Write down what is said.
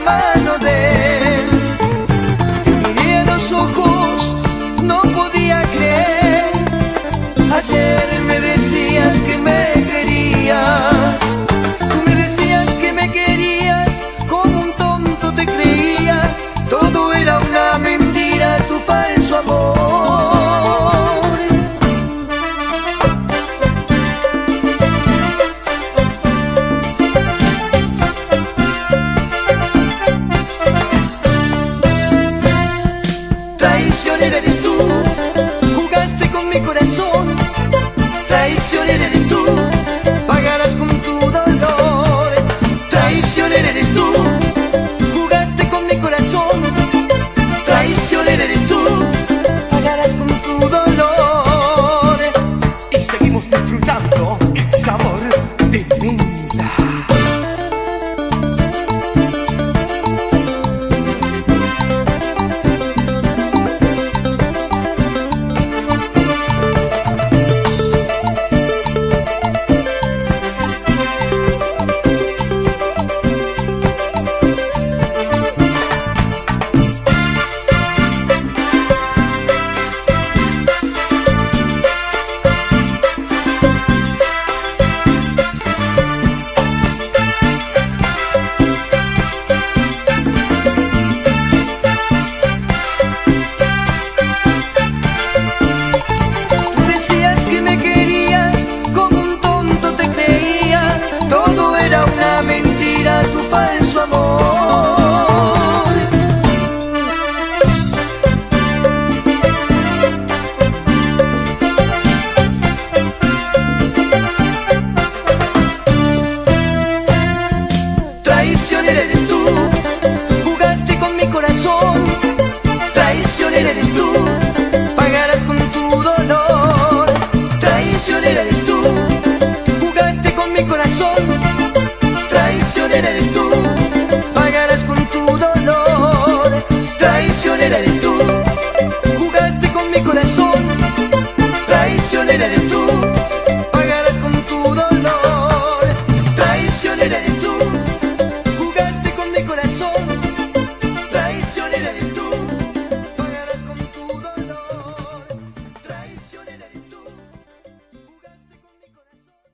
mano de él. Miré los ojos, no podía creer. Ayer me decías que me querías. eres tú. Jugaste con mi corazón.